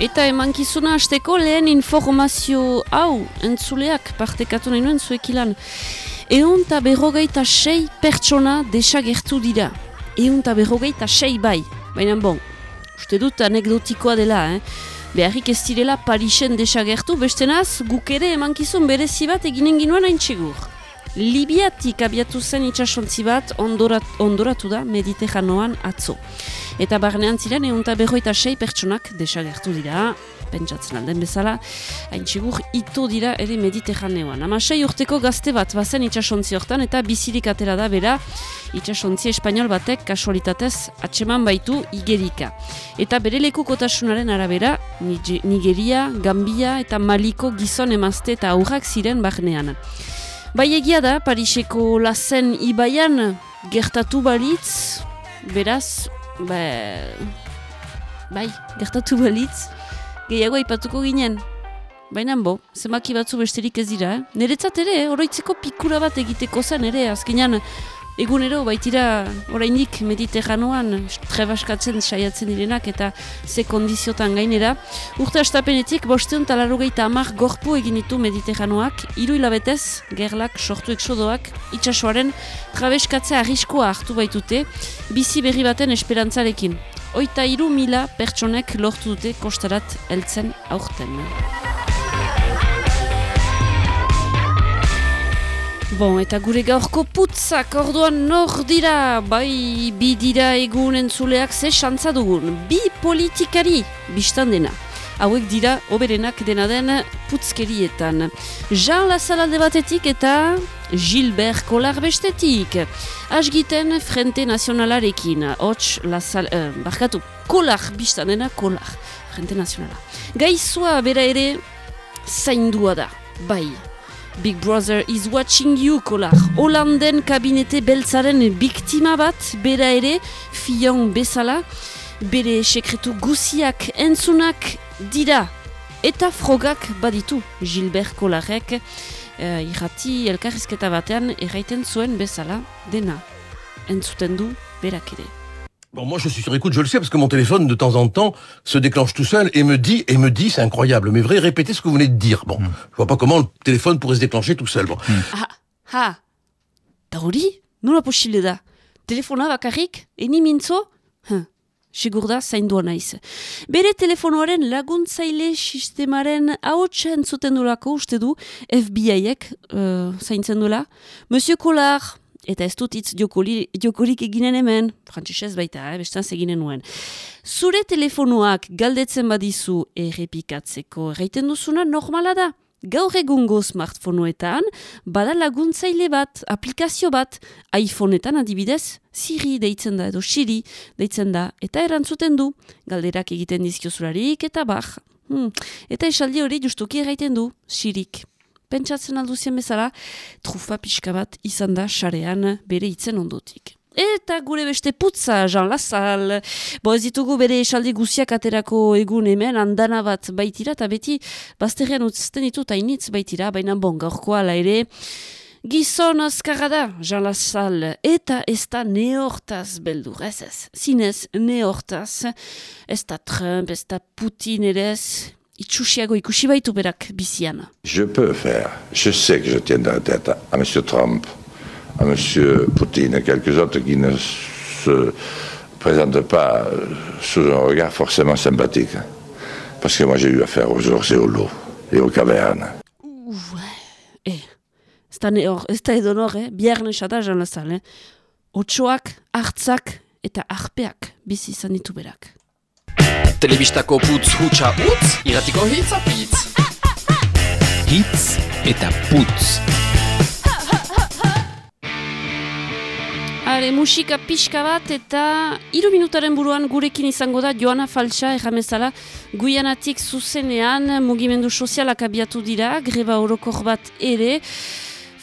Eta emankizuna hasteko lehen informazio hau entzuleak partekatu nahi nuen zuekilan. Eun eta berrogeita sei pertsona desagertu dira. Eun eta berrogeita sei bai. Baina bon, uste dut anekdotikoa dela, eh? Beharrik ez direla Parisen desagertu, bestenaz guk ere emankizun berezi bat eginen ginoen hain txegur. Libiatik abiatu zen itxasontzi bat ondorat, ondoratu da Mediterranoan atzo. Eta barnean ziren egun eta berroita sei pertsonak desagertu dira, pentsatzen alden bezala, hain txigur ito dira ere Mediterraneoan. Ama sei urteko gazte bat bazen itxasontzi hortan eta bizirik atera da bera itxasontzi espanol batek kasualitatez atseman baitu igerika. Eta bere lekukotasunaren arabera Nigeria, Gambia eta Maliko gizon emazte eta aurrak ziren barnean. Bai egia da, Pariseko lazen ibaian gertatu balitz, beraz, ba, bai, gertatu balitz, gehiago aipatuko ginen. Baina bo, zemaki batzu besterik ez dira, eh? Neretzat ere, oroitzeko pikura bat egiteko zen ere, azkenean Egunero, baitira, oraindik mediterranoan trebaskatzen saiatzen direnak eta ze kondiziotan gainera. Urte astapenetik, bosteun talaro gehieta amak gorpu egin ditu mediterranoak, hiru hilabetez, gerlak, sortu eksodoak, itxasoaren trabeskatzea arriskoa hartu baitute, bizi berri baten esperantzarekin. Oita hiru mila pertsonek lortu dute kostarat heltzen aurten. Bon, eta gure gaurko putzak orduan nor dira, bai bi dira egun entzuleak ze xantza dugun. Bi politikari biztan dena. Hauek dira oberenak dena den putzkerietan. Jean Lazalalde batetik eta Gilbert Kolar bestetik. Asgiten Frente Nazionalarekin. Hots, Lazal... Eh, barkatu, Kolar biztan dena, Kolar. Frente Nazionala. Gaizua bera ere zaindua da. Bai, Big Brother is watching you, kolar. Holanden kabinete beltzaren biktima bat, bera ere, fion bezala, bere sekretu guziak entzunak dira. Eta frogak baditu, Gilbert Kolarek, uh, irrati elkarrizketa batean erraiten zuen bezala, dena. Entzuten du, berak ere. Bon, moi, je suis sur écoute, je le sais, parce que mon téléphone, de temps en temps, se déclenche tout seul et me dit, et me dit, c'est incroyable, mais vrai, répétez ce que vous venez de dire. Bon, mm. je vois pas comment le téléphone pourrait se déclencher tout seul. Bon. Mm. Ah, ah, da hori? Nola posible da? Telefona bakarrik? Eni mintzo? Huh. Sigur da, zaindua naiz. Bere telefonoaren laguntzaile sistemaren ahotsa entzuten durako uste du FBI-ek uh, zaintzen duela. Monsieur Collard, eta ez dut itz jokorik eginen hemen, frantzisez baita, eh, bestan eginen nuen. Zure telefonoak galdetzen badizu errepikatzeko erraiten duzuna normala da. Gaur egungo smartfonoetan, bada laguntzaile bat, aplikazio bat, iPhoneetan adibidez, Siri deitzen da edo Siri deitzen da, eta erantzuten du, galderak egiten dizkiozularik eta bar. Hmm. Eta esaldi hori justuki erraiten du, Sirik pentsatzen alduzien bezala, trufa pixka bat izan da xarean bere itzen ondotik. Eta gure beste putza, Jean Lazal. Bo ez ditugu bere esaldi guziak aterako egun hemen, andana bat baitira, eta beti bazterrean utzten ditu tainitz baitira, baina bon, gaurkoa ere. Gizon azkarra da, Jean Lazal, eta ez da neortaz beldur, ez ez, zinez neortaz, ez da Trump, ez da Putin ere ez, itxusiago ikusi baitu berak bizian. Je peux faire. Je sais que je tiens la tête à M. Trump, à M. Poutine et quelques autres qui ne se présentent pas sous un regard forcément sympathique. Parce que moi j'ai eu affaire aux ours et aux loups et aux cavernes. Eh, ez da, neor, ez da edo nor, eh? biar nesata jan lazal, eh? Otsoak, hartzak eta arpeak bizi izan ditu berak. Telebistako putz hutsa utz, iratiko hitz apitz. Hitz eta putz. Are, musika pixka bat eta iru minutaren buruan gurekin izango da Joana Falsa erramezala guianatik zuzenean mugimendu sozialak abiatu dira, greba orokor bat ere.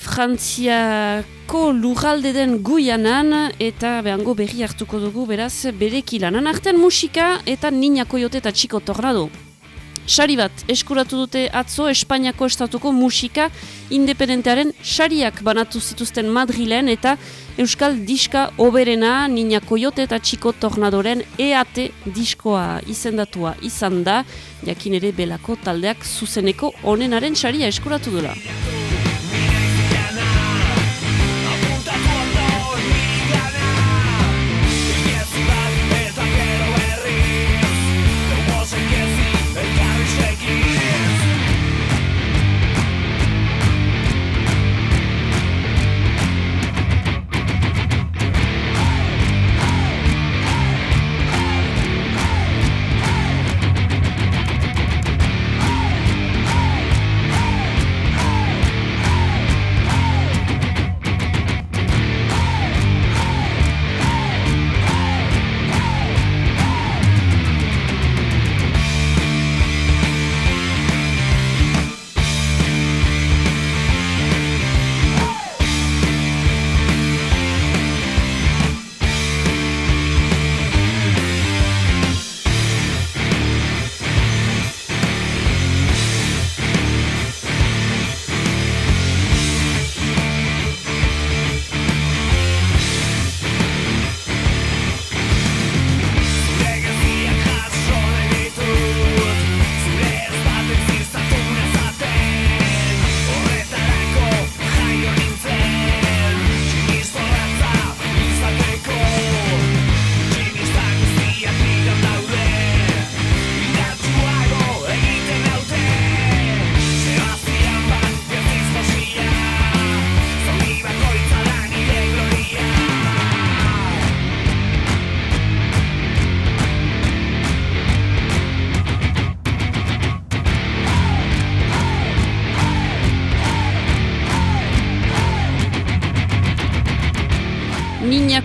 Frantziako lurralde den guianan eta behango berri hartuko dugu beraz bereki lanan artean musika eta ninako jote eta txiko tornado. sari bat eskuratu dute atzo Espainiako estatuko musika independentearen sariak banatu zituzten Madrilen eta Euskal Diska Oberena Nina Koyote eta Txiko Tornadoren EAT diskoa izendatua izan da, jakin ere belako taldeak zuzeneko onenaren saria eskuratu dela.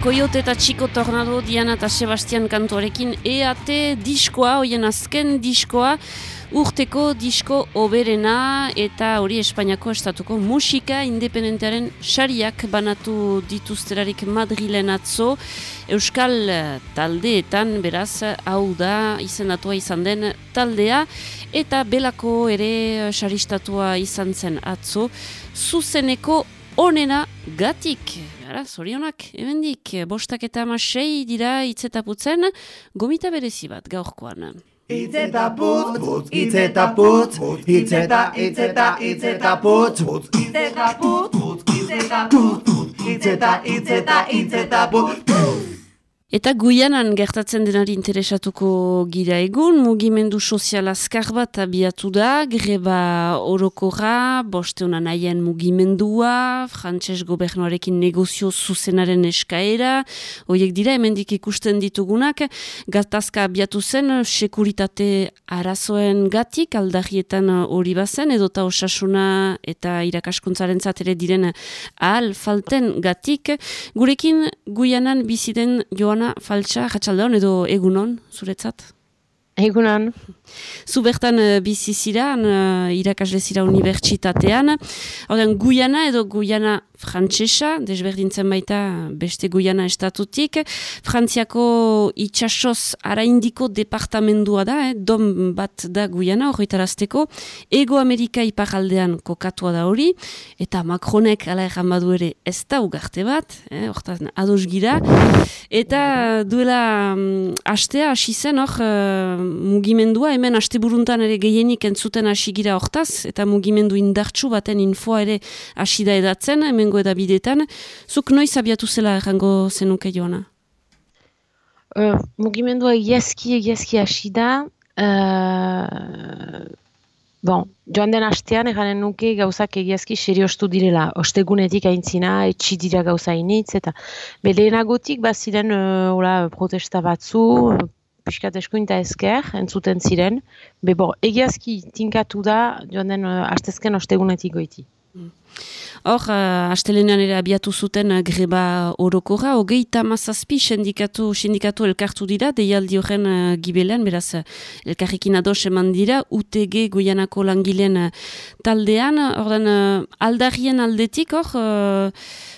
Koyote eta Txiko Tornado, Diana eta Sebastian kantuarekin EAT diskoa, hoien azken diskoa, urteko disko oberena eta hori Espainiako estatuko musika independentearen sariak banatu dituzterarik Madrilen atzo, Euskal taldeetan beraz hau da izendatua izan den taldea eta belako ere saristatua izan zen atzo, zuzeneko onena gatik. Ara, zorionak, hemendik, bostak eta amasei dira itzetaputzen, gomita berezi bat gaurkoan. Itzeta putz, putz, itzeta putz, itzeta, itzeta, itzeta putz, putz, itzeta putz, putz, itzeta putz, itzeta, itzeta, itzeta putz, Eta Guianan gertatzen denari interesatuko gira egun, mugimendu sozial azkar bat abiatu da, greba orokorra, bosteuna nahien mugimendua, frantses gobernuarekin negozio zuzenaren eskaera, horiek dira hemendik ikusten ditugunak, gatazka abiatu zen sekuritate arazoen gatik, aldarrietan hori bazen, edota osasuna eta irakaskuntzaren ere diren ahal falten gatik, gurekin Guianan biziden joan Ana Faltsa, jatxaldeon edo egunon, zuretzat? Egunon. Zu bertan uh, bizi zira, uh, irakasle zira unibertsitatean. Horten, Guyana edo Guyana frantsesa, desberdintzen baita beste Guyana estatutik. Frantziako itxasoz araindiko departamendua da, eh? dom bat da Guyana, horretarazteko. Ego Amerika iparaldean kokatua da hori, eta Macronek ala erran badu ere ez da ugarte bat, eh? hortan ados gira. Eta duela um, astea, hasi zen hor, uh, mugimendua, hemen asteburuntan ere gehienik entzuten hasi gira hortaz, eta mugimendu indartsu baten infoa ere hasi da edatzen, hemengo edabidetan. Zuk noiz abiatu zela errango zenuke joana? Uh, mugimendua egiazki egiazki hasi da, uh, bon, joan den hastean eganen nuke gauzak egiazki seriostu direla. Ostegunetik aintzina, etxi dira gauza initz, eta beleenagotik baziren uh, protesta batzu, piskat eskuinta esker, entzuten ziren. Bebo, egiazki tinkatu da, joan den uh, astezken ostegunetik goiti. Mm. Hor, uh, astelenean ere abiatu zuten uh, greba orokorra, hogei tamazazpi sindikatu, sindikatu elkartu dira, deialdi horren uh, gibelean, beraz, elkarrikin ados eman dira, UTG goianako langileen taldean, ordan aldarrien aldetik, hor,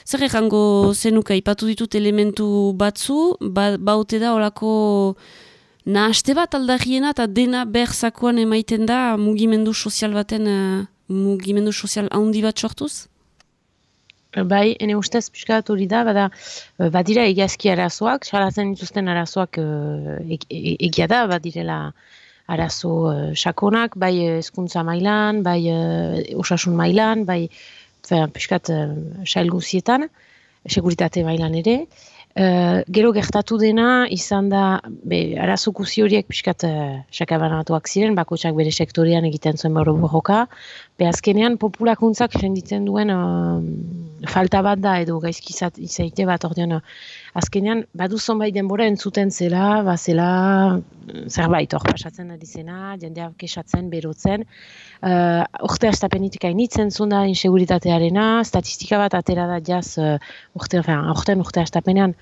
zer errango zenuka, ipatu ditut elementu batzu, ba, baute da horako nahaste bat aldarriena eta dena berzakoan emaiten da mugimendu sozial baten, mugimendu sozial handi bat sortuz? Bai, ene ustez pixka bat hori da, bada, eh, badira egiazki arazoak, salatzen dituzten arazoak egia da, badirela arazo uh, sakonak, bai hezkuntza mailan, bai osasun mailan, bai pixkat uh, sail guzietan, seguritate mailan ere. Uh, gero gertatu dena, izan da, be, arazo guzi horiek pixkat uh, sakabanatuak ziren, bakotsak bere sektorian egiten zuen bero borroka. Be azkenean, populakuntzak jenditzen duen uh, falta bat da, edo gaizki izaite bat ordean, azkenean, badu zonbait denbora entzuten zela, ba zela, zerbait hor pasatzen ari zena, jendeak kesatzen, berotzen, uh, urte astapenitik hainitzen zunda inseguritatearena, statistika bat atera da jaz uh, urte, enfin, urte, urte astapenean,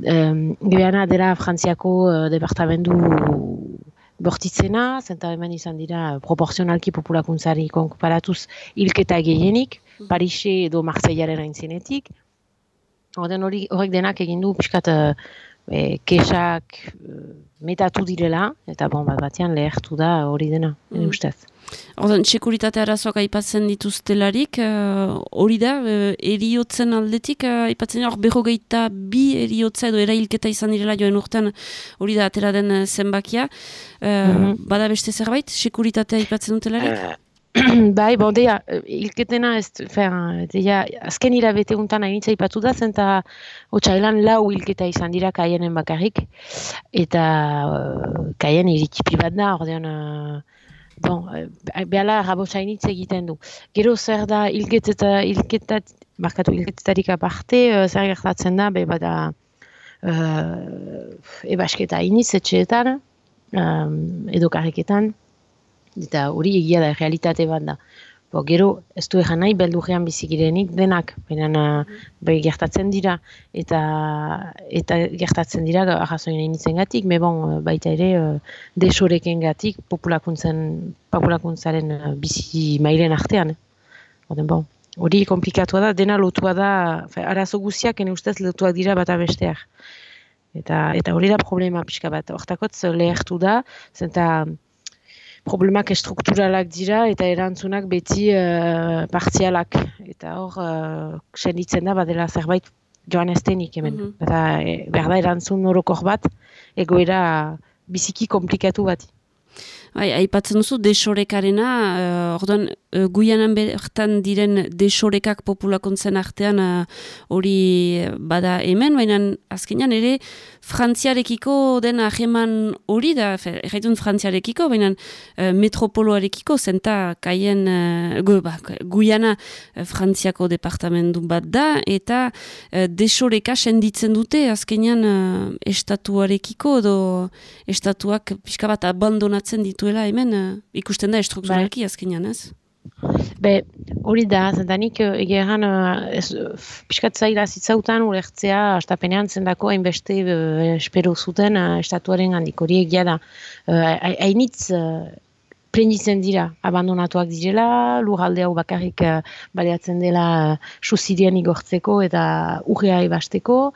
um, gebeana dela frantziako uh, departamendu bortitzena, zenta hemen izan dira proporzionalki populakuntzari konparatuz hilketa gehienik, mm. Parise edo Marseillaren aintzinetik, horrek denak egin du pixkat e, kesak metatu direla, eta bon, bat batean lehertu da hori dena, mm. ustez. Ordan, sekuritate arazoak aipatzen dituztelarik, hori da, uh, eriotzen aldetik, uh, aipatzen hor berrogeita bi eriotza edo erailketa izan direla joen urtean hori da atera den zenbakia. Uh, Bada beste zerbait, sekuritatea aipatzen dutelarik? bai, bon, deia, ilketena ez, fer, deia, azken irabete untan hainitza ipatu da, zenta otxailan lau ilketa izan dira kaienen bakarrik, eta uh, kaien irikipi bat da, ordean, uh, bon, behala rabosainitz egiten du. Gero zer da ilketeta, ilketat, markatu ilketetarik aparte, uh, zer gertatzen da, be bada, uh, ebasketa iniz etxeetan, um, edo karriketan, eta hori egia da, realitate bat da. Bo, gero, ez du egan nahi, beldurrean bizikirenik denak, baina bai gertatzen dira, eta eta gertatzen dira, arrazoin egin gatik, me bon, baita ere, uh, desoreken gatik, populakuntzaren, populakuntzaren uh, bizi mailen artean. Eh? bon, hori komplikatu da, dena lotua da, arazo guziak, ene ustez lotuak dira bat abesteak. Eta, eta hori da problema pixka bat, hortakotz lehertu da, zenta, problemak estrukturalak dira eta erantzunak beti uh, partzialak. Eta hor, uh, senditzen da, badela zerbait joan estenik hemen. Mm -hmm. Eta e, behar da erantzun norokor bat, egoera biziki komplikatu bat. Bai, aipatzen duzu desorekarena, uh, orduan uh, guianan bertan diren desorekak populakontzen artean hori bada hemen, baina azkenean ere frantziarekiko den aheman hori da, erraitun frantziarekiko, baina uh, metropoloarekiko zenta kaien uh, gu, ba, guiana uh, frantziako departamentu bat da, eta uh, desoreka senditzen dute azkenean uh, estatuarekiko edo estatuak pixka bat abandonatzen ditu dituela hemen uh, ikusten da estrukturalki bai. azkenean, ez? Be, hori da, zentanik egeran uh, piskat zaila zitzautan urertzea astapenean zendako hainbeste espero zuten uh, estatuaren handik hori egia da. Hainitz uh, prenditzen dira, abandonatuak direla, lur hau bakarrik uh, baleatzen dela uh, igortzeko eta urrea ebasteko,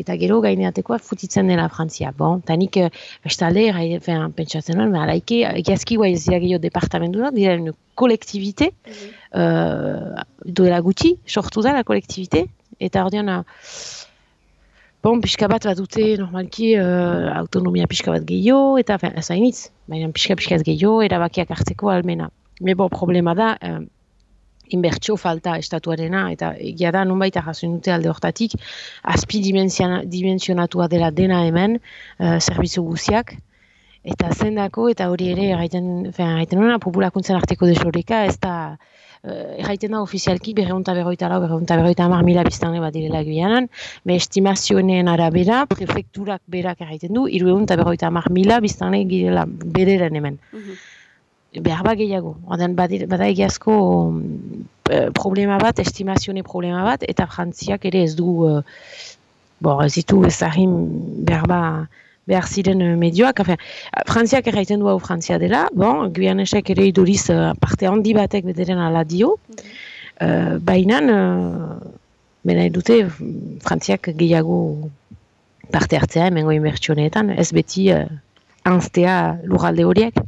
eta gero gaineatekoa futitzen dela Frantzia. Bon, eta nik uh, bestalde, pentsatzen nuen, araike, egiazki guai ez dira gehiago departamentu da, dira kolektibite, mm -hmm. uh, duela gutxi, sortu da la kolektibite, eta ordean, uh, bon, pixka bat bat dute normalki uh, autonomia pixka bat gehiago, eta ez hainitz, baina pixka pixka gehiago, erabakiak hartzeko almena. Me bon, problema da, uh, inbertsio falta estatuarena, eta egia da, nunbait arrazoin dute alde hortatik, azpi dimensionatua dela dena hemen, uh, zerbitzu guziak, eta zendako, eta hori ere, erraiten, erraiten nuna, populakuntzen arteko desoreka, ez da, uh, erraiten da ofizialki, berreunta berroita lau, berreunta berroita amar mila biztanle bat direla guianan, me estimazioen arabera, prefekturak berak erraiten du, irueunta berroita amar mila biztanle girela bederen hemen. Mhm behar bat gehiago. Oden, bada egiazko mm, problema bat, estimazione problema bat, eta frantziak ere ez du, uh, bo, ez ditu ezagin behar bat, behar ziren medioak. Enfin, frantziak erraiten du hau frantzia dela, bon, guianesek ere iduriz uh, parte handi batek bederen ala dio, uh, baina, uh, bena edute, frantziak gehiago parte hartzea, emengo inbertsioneetan, ez beti anztea lurralde horiek.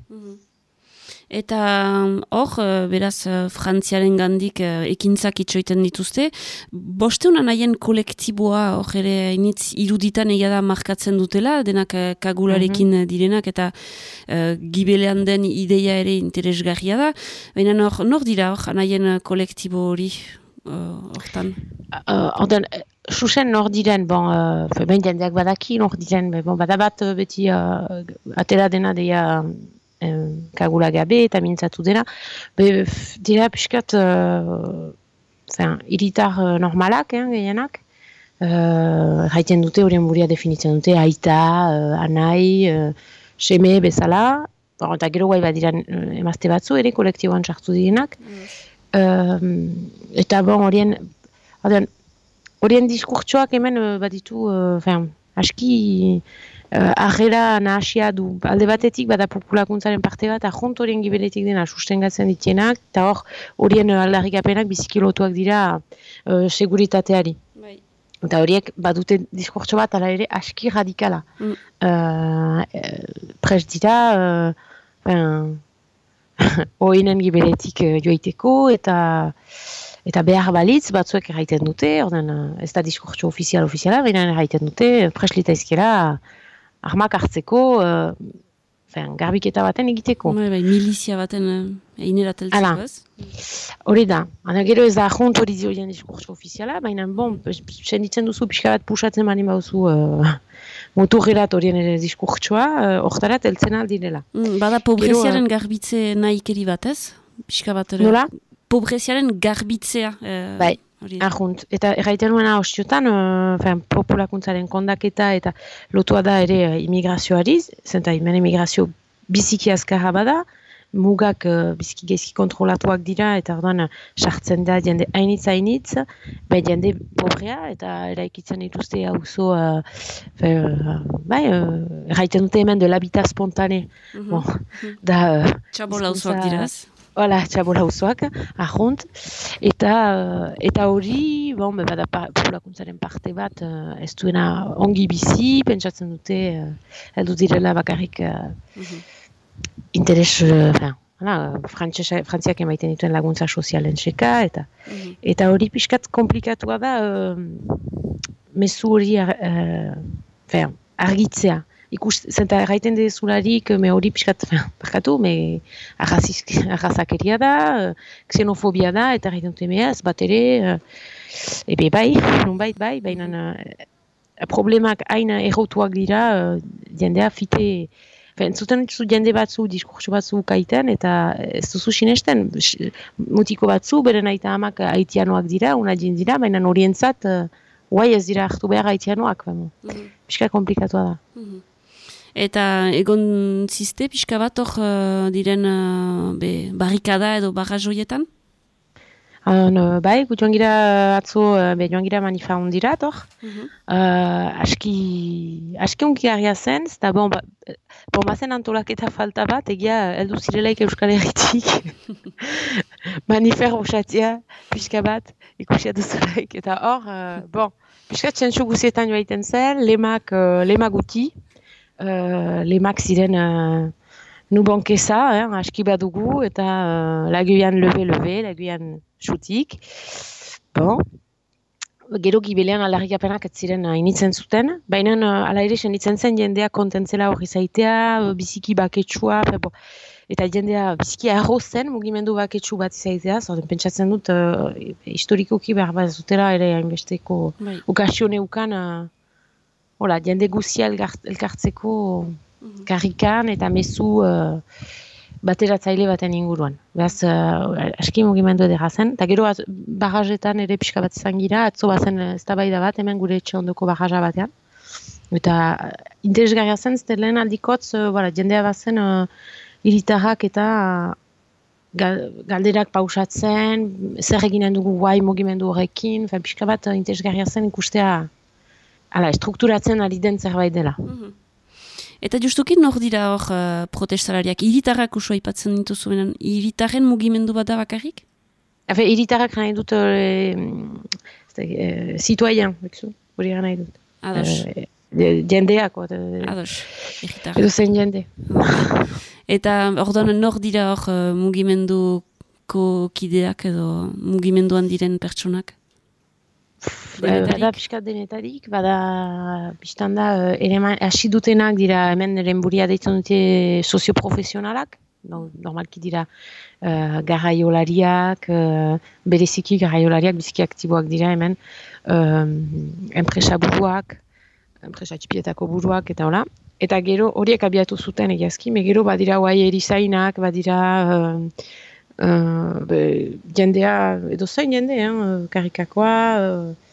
Eta um, hor, eh, beraz, eh, frantziaren gandik uh, ekintzak itxoiten dituzte. Bosteunan haien kolektiboa hor ere initz iruditan egia da markatzen dutela, denak uh, kagularekin Mhm. direnak eta uh, gibelean den ideia ere interesgarria da. Baina hor, nor dira hor, haien uh, kolektibo hori uh, hortan? Uh, orden, eh, susen nor diren, bon, uh, behin jendeak badaki nor diren, bon, badabat uh, beti uh, atera dena deia um, kagula gabe eta mintzatu dena. Be, dira pixkat, uh, fin, iritar uh, normalak, eh, gehienak. Uh, jaiten dute, horien buria definitzen dute, aita, uh, anai, uh, seme bezala, bon, eta gero guai badiran uh, emazte batzu ere kolektiboan sartu direnak. Um, eta bon, horien, horien, diskurtsoak hemen uh, baditu, uh, fin, aski uh, arrera nahasia du. Alde batetik bada populakuntzaren parte bat, ahont horien gibeletik dena sustengatzen ditienak, eta hor horien uh, aldarrikapenak biziki lotuak dira uh, seguritateari. Bai. Eta horiek badute diskurtso bat ala ere aski radikala. Mm. Uh, eh, prest dira, uh, fin, oinen gibeletik uh, joiteko eta eta behar balitz batzuek erraiten dute, orden, uh, ez da diskurtso ofizial ofiziala, baina erraiten dute, prest litaizkera armak hartzeko, uh, fin, garbiketa baten egiteko. Bai, bai, milizia baten uh, einera Hala. teltzeko ez? Hori da, Ana, gero ez da ahont hori horien diskurtso ofiziala, baina bon, senditzen duzu pixka bat pusatzen bani bauzu uh, motorrerat horien ere diskurtsoa, uh, hortarat heltzen aldirela. Mm, bada pobreziaren garbitze nahikeri bat ez? Pixka bat ere. Nola? Pobreziaren garbitzea. eh, Bai. Ahunt, eta erraiten nuena ostiotan, uh, populakuntzaren kondaketa eta lotua da ere uh, imigrazioari, zenta hemen imigrazio biziki azkarra bada, mugak uh, biziki gezki kontrolatuak dira, eta orduan sartzen da jende hainitz hainitz, bai jende pobrea, eta eraikitzen dituzte auzo, uh, fe, uh, bai, uh, erraiten dute hemen de l'habitat spontane, Mhm. bon, da... Uh, Txabola auzoak hizkuntza- Hala, txabola auzoak, ahont, eta, eh, eta hori, bon, bada populakuntzaren parte bat, uh, ez duena ongi bizi, pentsatzen dute, uh, heldu direla bakarrik uh, Mhm. interes, uh, hala, frantziak emaiten dituen laguntza sozialen seka, eta Mhm. eta hori pixkat komplikatua da, uh, mezu hori uh, argitzea. Ikus, zenta erraiten dezularik, me hori pixkat, barkatu, me arrazakeria da, uh, xenofobia da, eta erraiten dute mea, ez bat ere, uh, ebe bai, nonbait bai, baina uh, problemak haina errotuak dira, jendea fite, Fin, zuten zu jende batzu, diskurtso batzu kaiten, eta ez duzu sinesten, mutiko batzu, beren aita amak haitianoak dira, una dira, baina horientzat, uh, guai ez dira hartu behar haitianoak, bamo. Mhm. Pixka komplikatua da. Mhm. Eta egon ziste pixka bat hor eh, diren eh, be, barrikada edo barrajoietan? Han, uh, bai, gu joan gira atzo, uh, be joan gira manifa ondira, tor. Mhm. Uh, aski, aski unkigarria zen, eta bon, ba, eh, bon, bazen antolaketa falta bat, egia, heldu zirelaik Euskal Herritik. Manifer osatia, pixka bat, ikusia duzulaik. Eta hor, uh, bon, pixka txentxu guzietan joaiten zen, lemak, uh, lemak guti, uh, lemak ziren uh, nu bankesa, eh, aski badugu, eta uh, laguian lebe-lebe, laguian xutik. Bon, gero gibelean aldarrikapenak ez ziren uh, initzen zuten, baina uh, ala ere senitzen zen jendea kontentzela hori zaitea, biziki baketsua, bo, eta jendea biziki arro zen mugimendu baketsu bat izaitea, zaten pentsatzen dut uh, historikoki behar bat zutela ere hainbesteko Bai. okasione ukan, uh, hola, jende guzia elkartzeko karrikan eta mezu uh, bateratzaile baten inguruan. Beraz, uh, aski mugimendu edera zen. Eta gero barrajetan ere pixka bat izan gira, atzo bazen uh, eztabaida bat, hemen gure etxe ondoko barraja batean. Eta interesgarria zen, zte lehen aldikotz, uh, voilà, jendea bazen uh, iritarrak eta uh, gal- galderak pausatzen, zer eginen dugu guai mugimendu horrekin, fe, pixka bat uh, interesgarria zen ikustea Hala, estrukturatzen ari den zerbait dela. Mhm. Eta justuki nor dira hor uh, protestalariak? Iritarrak usua aipatzen dituzu benen, iritarren mugimendu bat da bakarrik? Efe, iritarrak nahi dut, e, zituaien, bekzu, hori nahi dut. Ados. De- jendeak, Ados, egitar. edo zein jende. Eta orduan nor dira hor eh, mugimenduko kideak edo mugimenduan diren pertsonak? Denetarik? Bada pixkat denetarik, bada biztan da, ere hasi dutenak dira hemen eren buria deitzen dute sozioprofesionalak, no, normalki dira uh, garraiolariak, uh, bereziki garraiolariak biziki aktiboak dira hemen, um, enpresa buruak, enpresa txipietako buruak eta hola. Eta gero horiek abiatu zuten egiazki, me gero badira guai erizainak, badira uh, uh, be, jendea, edo zain jende, eh, karikakoa, uh,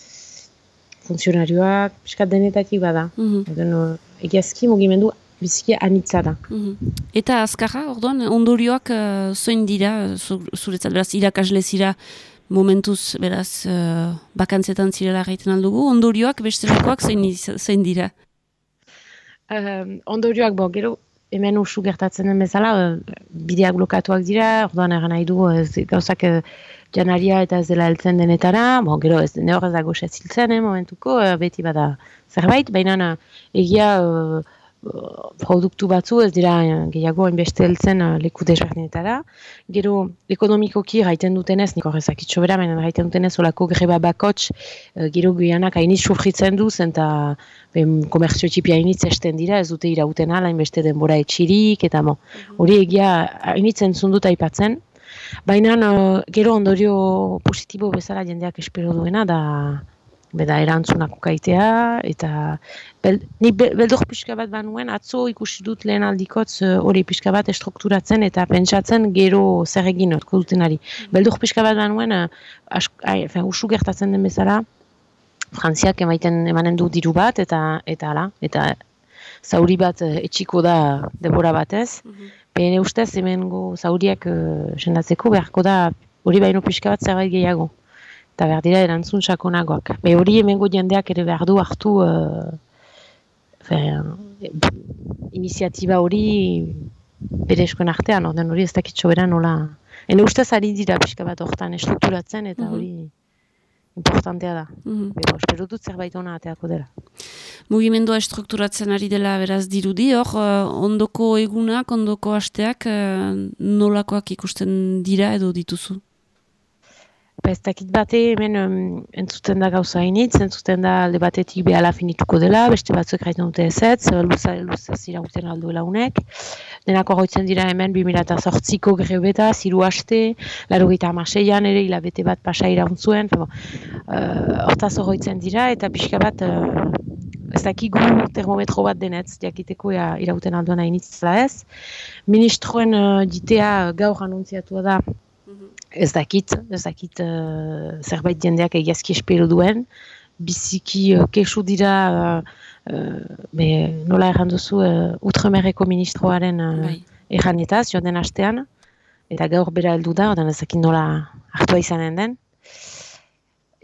funtzionarioak, piskat denetatik bada. Eden, uh, egiazki mugimendu biziki anitza da. mhm. Eta azkarra, orduan, ondorioak uh, zoin dira, zu- zuretzat, beraz, irakasle zira momentuz, beraz, uh, bakantzetan zirela gaiten aldugu, ondorioak bestelakoak zein, zein dira? Um, ondorioak, bo, gero, hemen usu gertatzen den bezala, uh, bideak blokatuak dira, orduan egan nahi du, ez, gauzak uh, janaria eta ez dela heltzen denetara, bo, gero ez ne horrez dago ziltzen, eh, momentuko, uh, beti bada zerbait, baina uh, egia uh, uh, produktu batzu ez dira uh, gehiago hainbeste heltzen uh, leku desberdinetara. Gero, ekonomikoki gaiten dutenez, nik horrezak itxo bera, baina gaiten dutenez olako greba bakots, uh, gero guianak hainitz sufritzen duz, eta ben, komertzio txipi hainitz esten dira, ez dute irauten ala, hainbeste denbora etxirik, eta mo, hori egia hainitzen zundut aipatzen, baina uh, gero ondorio positibo bezala jendeak espero duena, da beda erantzunak ukaitea, eta bel, ni be, beldur pixka bat banuen, atzo ikusi dut lehen aldikotz eh, hori pixka bat estrukturatzen eta pentsatzen gero zer egin otko dutenari. Beldur pixka bat banuen, uh, ask, ai, fen, usu gertatzen den bezala, Frantziak emaiten emanen du diru bat eta eta hala eta zauri bat eh, etxiko da denbora batez. Bene ustez hemengo zauriak uh, sendatzeko beharko da hori baino pixka bat zerbait gehiago. Eta behar dira erantzun sakonagoak. Be hori hemengo jendeak ere behar du hartu uh, iniziatiba hori bere eskoen artean, orden hori ez dakitxo bera nola. Hene ustez ari dira pixka bat hortan estrukturatzen eta Mhm. hori importantea da. Mhm. Bero, espero dut zerbait ona ateako dela. Mugimendua estrukturatzen ari dela beraz dirudi, hor eh, ondoko egunak, ondoko asteak eh, nolakoak ikusten dira edo dituzu? Ba ez dakit bate hemen um, entzuten da gauza hainitz, entzuten da alde batetik behala finituko dela, beste batzuk gaiten dute ezetz, luza, luza zirauten alduela unek. Denako goitzen dira hemen 2008ko grebeta, ziru haste, laro gita amaseian ere hilabete bat pasa irauntzuen, uh, hortaz goitzen dira eta pixka bat uh, ez dakigu termometro bat denetz, jakiteko ja, irauten alduena hainitz da ez. Ministroen uh, ditea gaur anuntziatua da ez dakit, ez dakit uh, zerbait jendeak egiazki espero duen, biziki uh, kesu dira, uh, uh, be, nola erran duzu, uh, Utremerreko ministroaren uh, Bai. erranetaz, joan den astean, eta gaur bera heldu da, odan ez dakit nola hartua izanen den.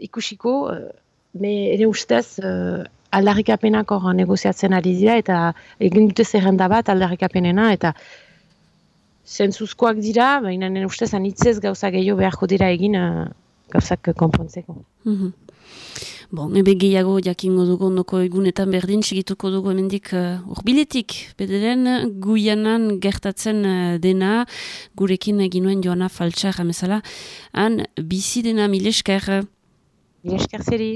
Ikusiko, uh, me ere ustez, uh, aldarrikapenak hor negoziatzen ari dira, eta egin dute zerrenda bat aldarrikapenena, eta zentzuzkoak dira, baina nire ustez anitzez gauza gehiago beharko dira egin uh, gauzak konpontzeko. Mhm. Bon, ebe gehiago jakingo dugu ondoko egunetan berdin, segituko dugu hemendik uh, urbiletik, bederen guianan gertatzen uh, dena, gurekin egin nuen joana faltxar amezala, han bizi dena milesker, Mila esker zeri.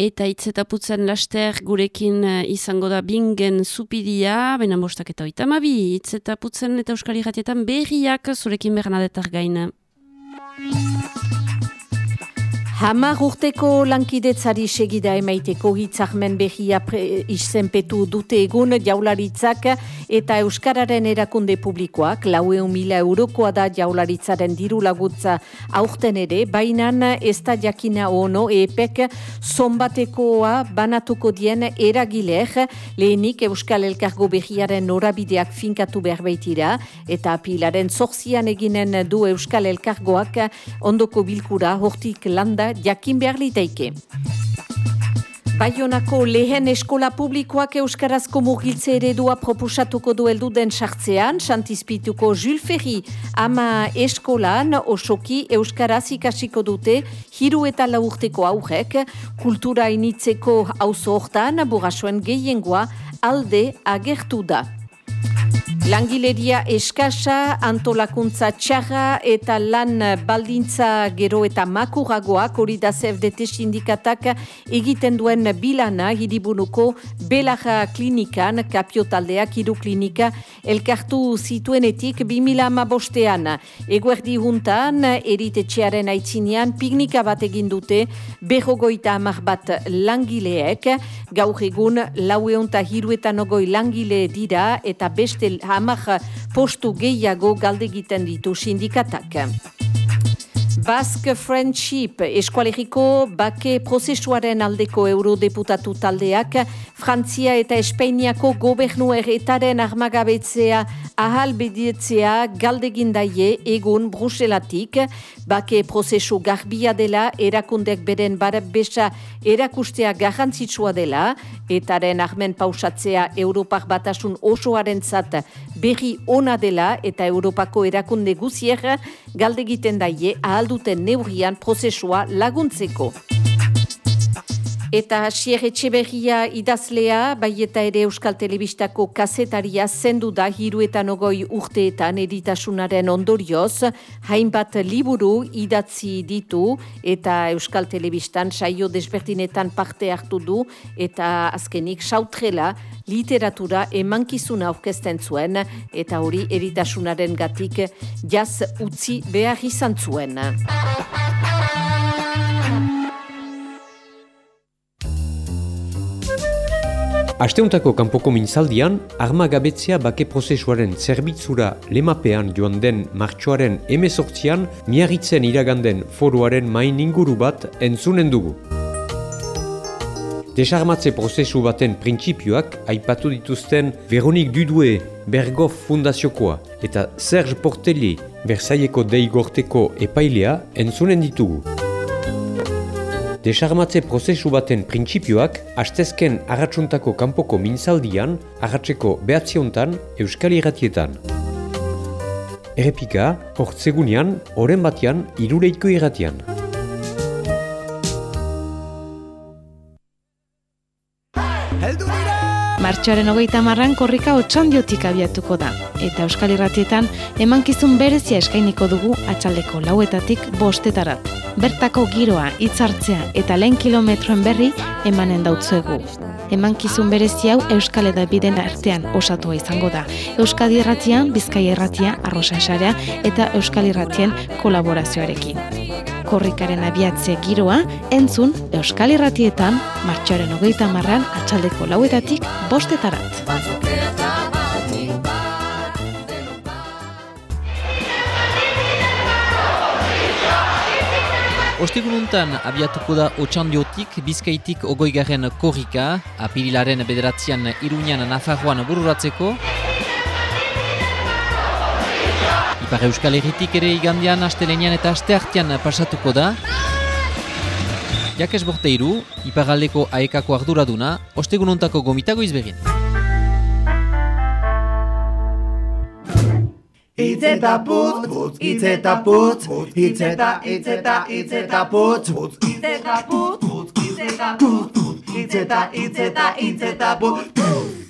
Eta itzetaputzen laster gurekin uh, izango da bingen zupidia, baina bostak eta oita mabi, itzetaputzen eta euskal irratietan berriak zurekin bernadetar gaina. Hamar urteko lankidetzari segida emaiteko hitzarmen behia izenpetu dute egun jaularitzak eta Euskararen erakunde publikoak. Laueun mila eurokoa da jaularitzaren diru laguntza aurten ere, bainan ez da jakina ono epek zonbatekoa banatuko dien eragileek. Lehenik Euskal Elkargo behiaren norabideak finkatu behar baitira eta apilaren zorzian eginen du Euskal Elkargoak ondoko bilkura hortik landa jakin behar liteike. Baionako lehen eskola publikoak euskarazko mugiltze eredua proposatuko du den sartzean, Santizpituko Jules Ferri ama eskolan osoki euskaraz ikasiko dute hiru eta laurteko aurrek, kultura initzeko auzo hortan, burasuen gehiengoa alde agertu da. Langileria eskasa, antolakuntza txarra eta lan baldintza gero eta makuragoak hori da CFDT sindikatak egiten duen bilana hiribunuko Belaja klinikan, kapio taldeak hiru klinika elkartu zituenetik 2000 ama bostean. Eguerdi juntan, eritetxearen aitzinean, piknika bat egin dute berrogoita amak bat langileek, gaur egun laueonta hiruetan ogoi langile dira eta beste hamar postu gehiago galde egiten ditu sindikatak. Basque Friendship eskualeriko bake prozesuaren aldeko eurodeputatu taldeak Frantzia eta Espainiako gobernu erretaren armagabetzea ahal bedietzea galdegindaie egun Bruselatik. Bake prozesu garbia dela erakundek beren besa erakustea garrantzitsua dela etaren armen pausatzea Europar batasun osoaren zat berri ona dela eta Europako erakunde guzier galdegiten daie ahal duten neurrian prozesua laguntzeko. Eta Sier Etxeberria idazlea, bai eta ere Euskal Telebistako kazetaria zendu da hiruetan ogoi urteetan editasunaren ondorioz, hainbat liburu idatzi ditu eta Euskal Telebistan saio desbertinetan parte hartu du eta azkenik sautrela literatura emankizuna aurkezten zuen eta hori editasunaren gatik jaz utzi behar izan zuen. Asteuntako kanpoko mintzaldian, armagabetzea bake prozesuaren zerbitzura lemapean joan den martxoaren emezortzian, miarritzen iraganden foruaren main inguru bat entzunen dugu. Desarmatze prozesu baten printzipioak aipatu dituzten Veronik Dudue Bergoff Fundaziokoa eta Serge Portelli Bersaieko Deigorteko epailea entzunen ditugu desarmatze prozesu baten printzipioak hastezken agatsuntako kanpoko mintzaldian agatzeko behatziontan euskal irratietan. Errepika, hortzegunean, oren batean, irureiko irratian. Martxoaren hogeita marran korrika otxandiotik abiatuko da. Eta Euskal Irratietan emankizun berezia eskainiko dugu atxaldeko lauetatik bostetarat. Bertako giroa, hitzartzea eta lehen kilometroen berri emanen dautzuegu. Emankizun berezi hau Euskal Edabiden artean osatua izango da. Euskadi Irratian, Bizkai Irratia, Arrosa Esarea eta Euskal Irratien kolaborazioarekin. Korrikaren abiatze giroa, entzun Euskal Irratietan, martxoaren hogeita marran atxaldeko lauetatik bostetarat. Ostegununtan abiatuko da otxandiotik, bizkaitik ogoigarren korrika, apirilaren bederatzean Iruñan Nafarroan bururatzeko. Ipar Euskal Herritik ere igandian, astelenian eta asteartean pasatuko da. Jakes Borteiru, Ipar Aldeko aekako arduraduna, ostegununtako gomitago izbegin. Itzeta putz, putz, itzeta putz, itzeta, itzeta, itzeta putz, putz, itzeta putz, putz, itzeta putz, itzeta, itzeta, itzeta putz,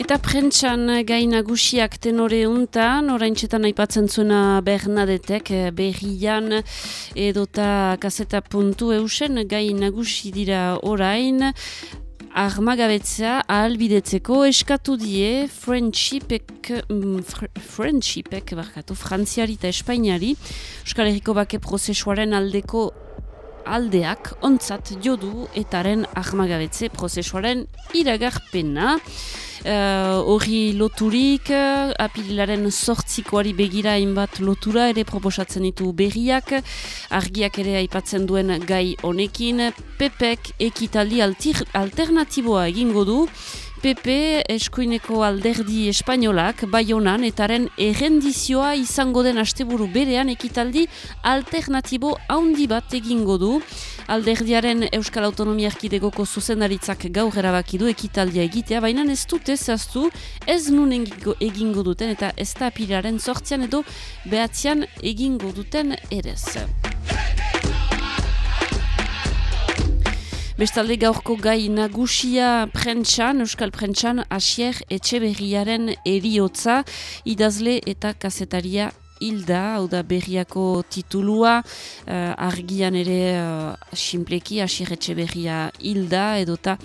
Eta prentxan gai nagusiak tenore untan, orain txetan aipatzen zuena Bernadetek, berrian edota kaseta puntu eusen, gai nagusi dira orain, armagabetzea ahalbidetzeko eskatu die friendshipek, mm, fr friendshipek barkatu, frantziari eta espainiari. Euskal Herriko bake prozesuaren aldeko aldeak ontzat jodu etaren armagabetze prozesuaren iragarpena. Uh, hori loturik, uh, apililaren sortzikoari begira inbat lotura ere proposatzen ditu berriak, argiak ere aipatzen duen gai honekin, pepek ekitaldi alternatiboa egingo du, PP eskuineko alderdi espainolak baionan etaren errendizioa izango den asteburu berean ekitaldi alternatibo haundi bat egingo du. Alderdiaren Euskal Autonomia Erkidegoko zuzendaritzak gaur erabaki du ekitaldia egitea, baina ez dute zaztu ez nun egingo, duten eta ez da apiraren sortzian edo behatzean egingo duten erez. Bestalde gaurko gai nagusia prentsan, Euskal prentsan, Asier Etxeberriaren eriotza, idazle eta kazetaria hilda, hau da berriako titulua, uh, argian ere uh, simpleki asirretxe berria hilda, edota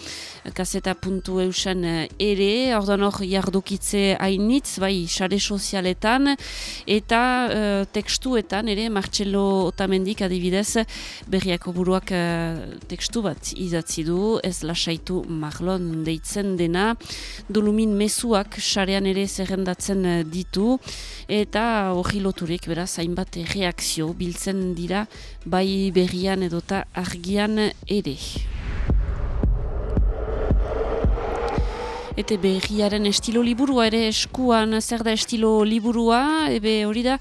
kaseta puntu eusen ere, ordan hor jardokitze hainitz, bai, sare sozialetan, eta uh, tekstuetan ere, Marcello Otamendik adibidez, berriako buruak uh, tekstu bat idatzi du, ez lasaitu marlon deitzen dena, dolumin mezuak sarean ere zerrendatzen ditu, eta hori loturik, beraz, hainbat reakzio biltzen dira bai berrian edota argian ere. Eta berriaren estilo liburua ere eskuan zer da estilo liburua, ebe hori da,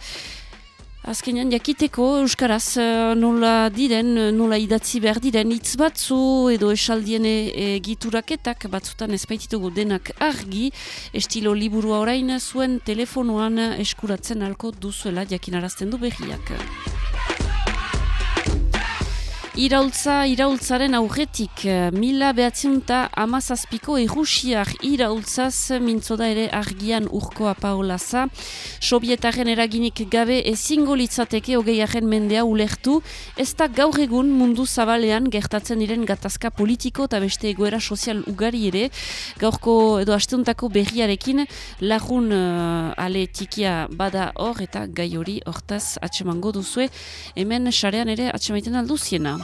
Azkenean, jakiteko Euskaraz eh, nola diren, nola idatzi behar diren, hitz batzu edo esaldien egituraketak batzutan ezpaititugu denak argi, estilo liburua orain zuen telefonoan eskuratzen alko duzuela jakinarazten du berriak. Iraultza, iraultzaren aurretik, eh, mila behatziunta amazazpiko erusiak iraultzaz mintzoda ere argian urkoa paolaza. Sobietaren eraginik gabe ezingo litzateke hogeiaren mendea ulertu, ez da gaur egun mundu zabalean gertatzen diren gatazka politiko eta beste egoera sozial ugari ere, gaurko edo asteuntako berriarekin lagun uh, ale tikia bada hor eta gai hori hortaz atsemango duzue, hemen sarean ere atsemaiten alduziena.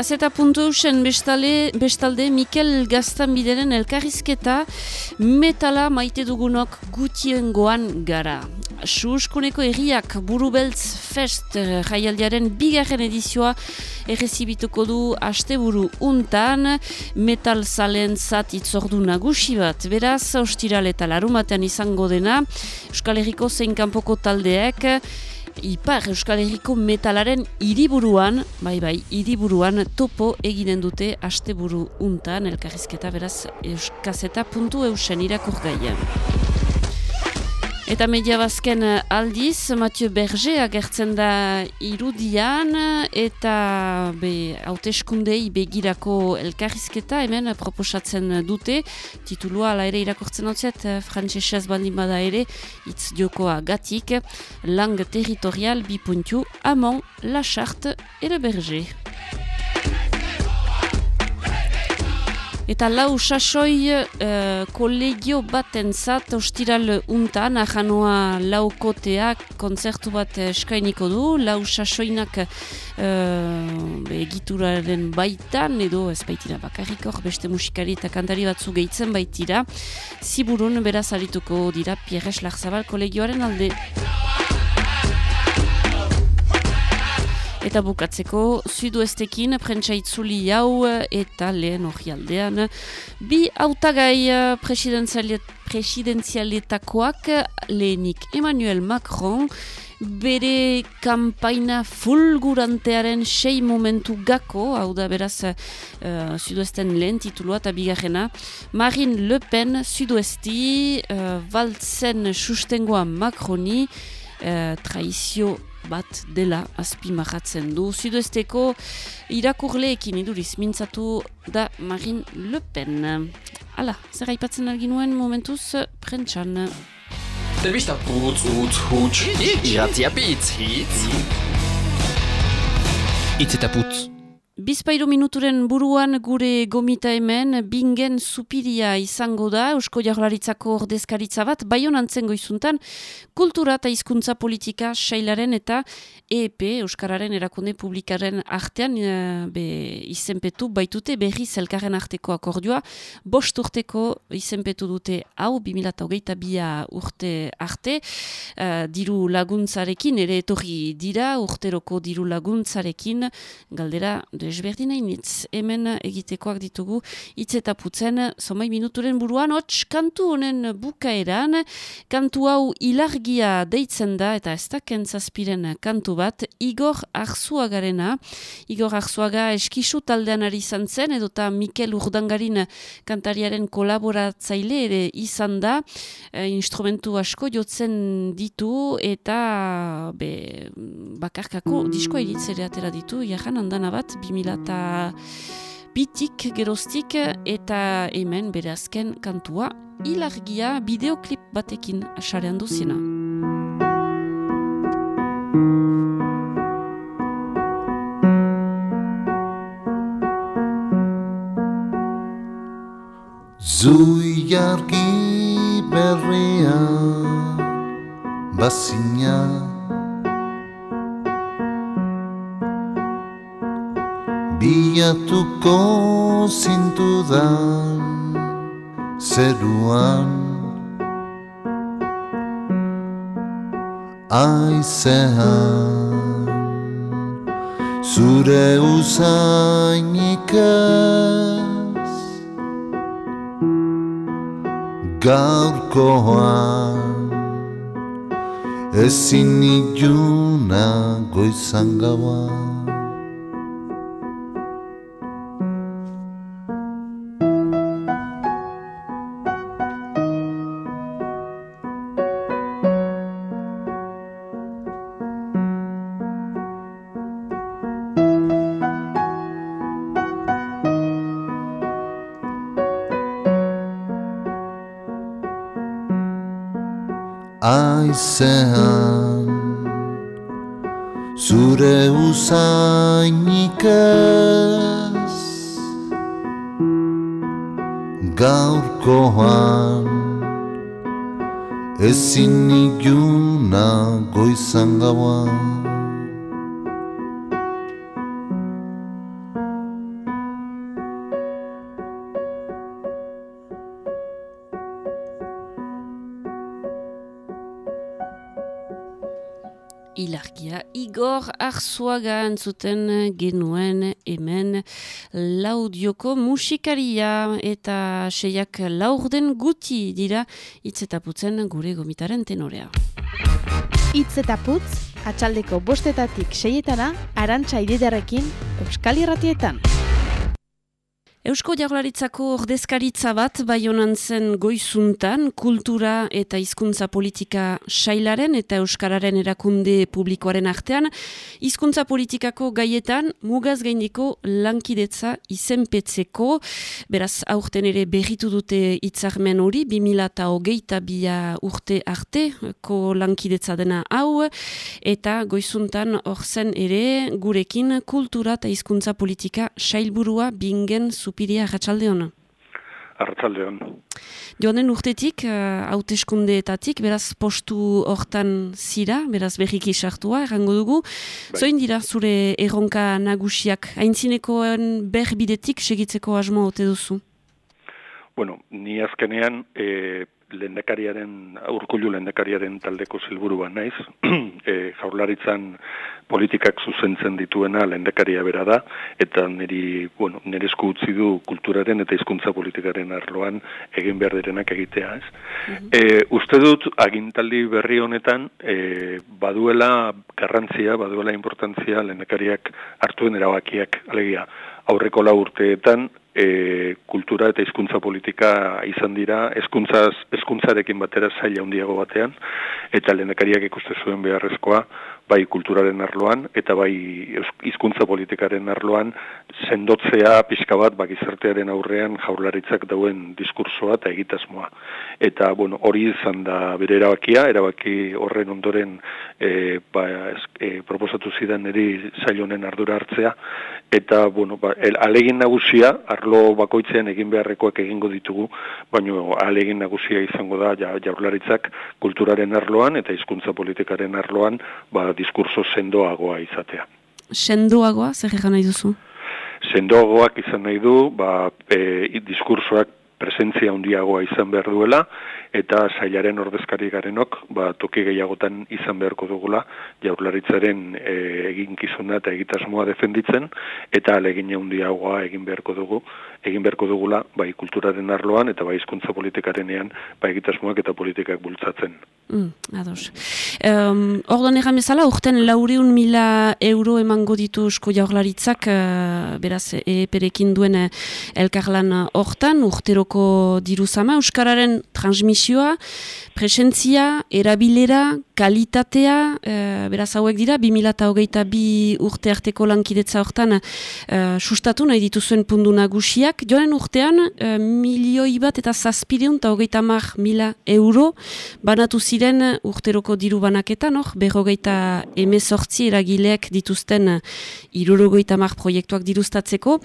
Kaseta puntu eusen bestalde, bestalde Mikel Gaztanbideren elkarrizketa metala maite dugunok gutiengoan gara. Suuskuneko erriak burubeltz fest jaialdiaren bigarren edizioa errezibituko du asteburu untan metal zalen zat itzordu nagusi bat. Beraz, ostiral eta larumatean izango dena Euskal Herriko zein kanpoko taldeek Ipar Euskal Herriko metalaren hiriburuan, bai bai, hiriburuan topo eginen dute asteburu untan elkarrizketa beraz euskazeta puntu eusen irakur Eta media bazken eh, aldiz, Mathieu Berger agertzen da irudian eta be, hauteskundei begirako elkarrizketa hemen proposatzen dute. Titulua ala ere irakortzen hau zet, eh, frantzesez baldin bada ere, itz diokoa gatik, lang territorial bipuntiu, amon, la charte, ere Berger. Eta lau sasoi uh, kolegio bat entzat ostiral untan, ahanoa laukoteak kontzertu bat eskainiko du, lau sasoinak uh, egituraren baitan, edo ez baitira bakarrik beste musikari eta kantari batzu gehitzen baitira, ziburun beraz alituko dira Pierres Larzabal kolegioaren alde. Eta bukatzeko, zuduestekin prentsaitzuli hau eta lehen hori aldean. Bi autagai presidenzialetakoak lehenik Emmanuel Macron bere kampaina fulgurantearen sei momentu gako, hau da beraz uh, zuduesten lehen titulua eta bigarrena, Marine Le Pen zuduesti uh, valtzen sustengoa Macroni uh, traizio bat dela azpimarratzen du. Zuduesteko irakurleekin iduriz mintzatu da Marine Le Pen. Hala, zer haipatzen algin nuen momentuz prentsan. Telebista putz, utz, huts, iratzia pitz, hitz. Itz eta putz. Bizpairu minuturen buruan gure gomita hemen, bingen supiria izango da, Eusko Jaurlaritzako ordezkaritza bat, baion antzengo izuntan, kultura eta hizkuntza politika sailaren eta EEP, Euskararen erakunde publikaren artean, e, be, izenpetu baitute berri zelkarren arteko akordioa, bost urteko izenpetu dute hau, 2008 bia urte arte, uh, diru laguntzarekin, ere etorri dira, urteroko diru laguntzarekin, galdera, de desberdin hainitz. Hemen egitekoak ditugu hitz eta putzen, zomai minuturen buruan, hots kantu honen bukaeran, kantu hau ilargia deitzen da, eta ez da kentzazpiren kantu bat, Igor Arzuagarena. Igor Arzuaga eskisu taldean ari izan zen, edota Mikel Urdangarin kantariaren kolaboratzaile ere izan da, e, instrumentu asko jotzen ditu, eta be, bakarkako diskoa iritzere atera ditu, jahan handana bat, 2000 eta bitik geroztik, eta hemen bere azken kantua, ilargia bideoklip batekin duzina. Zui jargi berria bazina Bilatuko zintudan zeruan Aizean zure usainik ez Gaurkoan ezin iluna goizan gauan Aizean Arzuaga entzuten genuen hemen laudioko musikaria eta seiak laurden guti dira hitz eta putzen gure gomitaren tenorea. Hitz eta putz, atxaldeko bostetatik seietana, arantxa ididarekin, Euskal Irratietan. Eusko Jaurlaritzako ordezkaritza bat bai honan zen goizuntan kultura eta hizkuntza politika sailaren eta euskararen erakunde publikoaren artean. Hizkuntza politikako gaietan mugaz gaindiko lankidetza izenpetzeko. Beraz aurten ere berritu dute hitzarmen hori 2000 eta hogeita bia urte arte ko lankidetza dena hau. Eta goizuntan hor zen ere gurekin kultura eta hizkuntza politika sailburua bingen zupiria arratsaldeon. Arratsaldeon. Joanen urtetik, hauteskundeetatik, beraz postu hortan zira, beraz berriki sartua, errango dugu. Bai. Zoin dira zure erronka nagusiak, haintzinekoen berbidetik segitzeko asmo ote duzu? Bueno, ni azkenean e, lendakariaren, urkullu lendakariaren taldeko zilburua naiz, e, jaurlaritzan politikak zuzentzen dituena lendakaria bera da, eta niri, bueno, nire esku utzi du kulturaren eta hizkuntza politikaren arloan egin behar direnak egitea, ez? E, uste dut, agintaldi berri honetan, e, baduela garrantzia, baduela importantzia lendakariak hartuen erabakiak, alegia, aurreko lau urteetan, e, kultura eta hizkuntza politika izan dira hezkuntzaz hezkuntzarekin batera saila handiago batean eta lehendakariak ikuste zuen beharrezkoa bai kulturaren arloan eta bai hizkuntza politikaren arloan sendotzea pixka bat ba gizartearen aurrean jaurlaritzak dauen diskursoa eta egitasmoa. Eta bueno, hori izan da bere erabakia, erabaki horren ondoren e, ba, e, proposatu zidan eri sail honen ardura hartzea eta bueno, ba, el, alegin nagusia arlo bakoitzean egin beharrekoak egingo ditugu, baino alegin nagusia izango da ja, jaurlaritzak kulturaren arloan eta hizkuntza politikaren arloan ba diskurso sendoagoa izatea. Sendoagoa, zer egan nahi duzu? Sendoagoak izan nahi du, ba, e, diskursoak presentzia handiagoa izan behar duela, eta sailaren ordezkari garenok, ba, toki gehiagotan izan beharko dugula, jaurlaritzaren e, eginkizuna eta egitasmoa defenditzen, eta alegin handiagoa egin beharko dugu, egin beharko dugula, bai kulturaren arloan, eta bai hizkuntza politikarenean, bai egitasmoak eta politikak bultzatzen. Mm, ados. Um, Ordoan egan bezala, urten laureun mila euro emango ditu esko jaurlaritzak, uh, beraz, eperekin duen uh, elkarlan hortan, urteroko diruzama, Euskararen transmisioa, presentzia, erabilera, kalitatea, uh, beraz hauek dira, 2008 bi urte arteko lankidetza hortan uh, sustatu nahi dituzuen pundu nagusiak, joan urtean, uh, milioi bat eta zazpideun eta hogeita mar mila euro, banatu ziren urteroko diru banaketan, hor, berrogeita emezortzi eragileak dituzten irurogeita mar proiektuak diruztatzeko.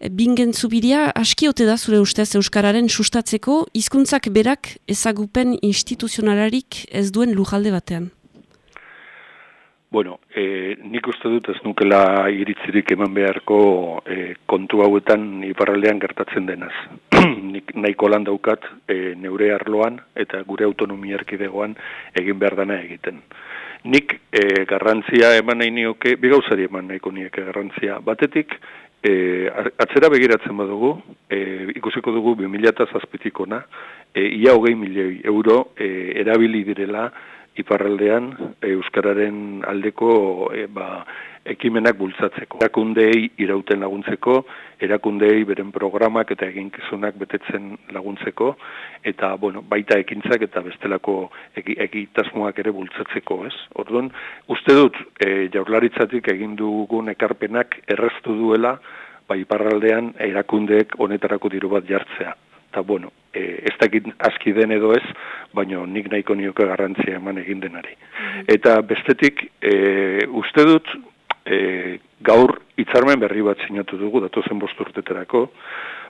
Bingen zubiria, aski da zure ustez Euskararen sustatzeko, hizkuntzak berak ezagupen instituzionalarik ez duen lujalde batean? Bueno, e, nik uste dut ez nukela iritzirik eman beharko e, kontu hauetan iparraldean gertatzen denaz. nik nahiko lan daukat e, neure arloan eta gure autonomia erkidegoan egin behar dana egiten. Nik e, garrantzia eman nahi nioke, bigauzari eman nahiko nieke garrantzia. Batetik, e, atzera begiratzen badugu, e, ikusiko dugu 2000 zazpitikona, e, ia hogei milioi euro e, erabili direla, iparraldean euskararen aldeko e, ba, ekimenak bultzatzeko. Erakundei irauten laguntzeko, erakundei beren programak eta eginkizunak betetzen laguntzeko eta bueno, baita ekintzak eta bestelako egitasmoak ere bultzatzeko, ez? Orduan, uste dut e, Jaurlaritzatik egin dugun ekarpenak erraztu duela bai iparraldean erakundeek honetarako diru bat jartzea eta bueno, e, ez dakit aski den edo ez, baina nik nahiko nioke garrantzia eman egin denari. Mm-hmm. Eta bestetik, e, uste dut, e, gaur hitzarmen berri bat sinatu dugu, datozen bosturteterako,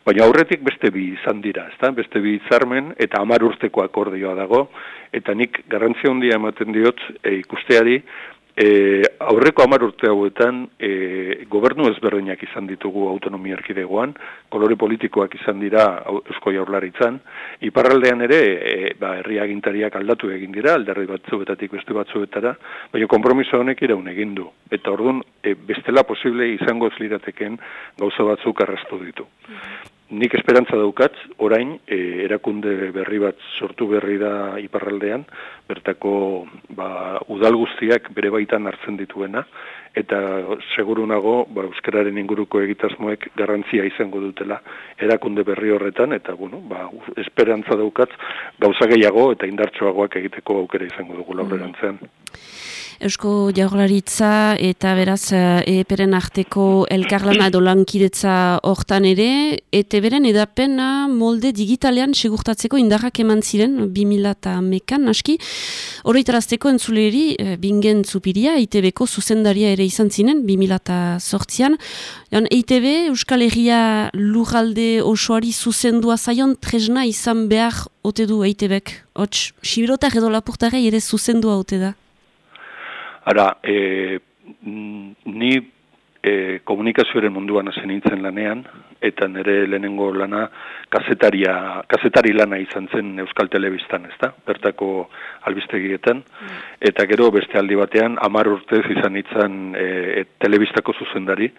baina aurretik beste bi izan dira, ezta? beste bi hitzarmen eta hamar urteko akordioa dago, eta nik garrantzia handia ematen diot e, ikusteari, E, aurreko hamar urte hauetan e, gobernu ezberdinak izan ditugu autonomia erkidegoan, kolore politikoak izan dira eusko jaurlaritzan, iparraldean ere e, ba, herriagintariak aldatu egin dira, alderri batzuetatik beste batzuetara, baina kompromiso honek iraun egin du. Eta orduan e, bestela posible izango ez lirateken gauza batzuk arrastu ditu nik esperantza daukat, orain, e, erakunde berri bat sortu berri da iparraldean, bertako ba, udal guztiak bere baitan hartzen dituena, eta seguru nago, ba, euskararen inguruko egitasmoek garrantzia izango dutela erakunde berri horretan, eta bueno, ba, esperantza daukat, gauza gehiago eta indartsuagoak egiteko aukera izango dugu laurerantzean. Eusko Jaurlaritza eta beraz EPEREN arteko elkarlana edo lankidetza hortan ere, eta beren edapena molde digitalean segurtatzeko indarrak eman ziren, 2000 eta mekan, aski. Horreitarazteko entzuleri, e, bingen zupiria, ITB-ko zuzendaria ere izan zinen, 2000 eta sortzian. ITB, Euskal Herria lurralde osoari zuzendua zaion, tresna izan behar ote du ITB-ek. Hots, sibirotak edo lapurtarei ere zuzendua ote da? Ara, e, ni e, komunikazioaren munduan hasi nintzen lanean, eta nire lehenengo lana kazetaria, kazetari lana izan zen Euskal Telebistan, ezta? Bertako albistegietan, eta gero beste aldi batean, amar urtez izan nintzen e, telebistako zuzendari,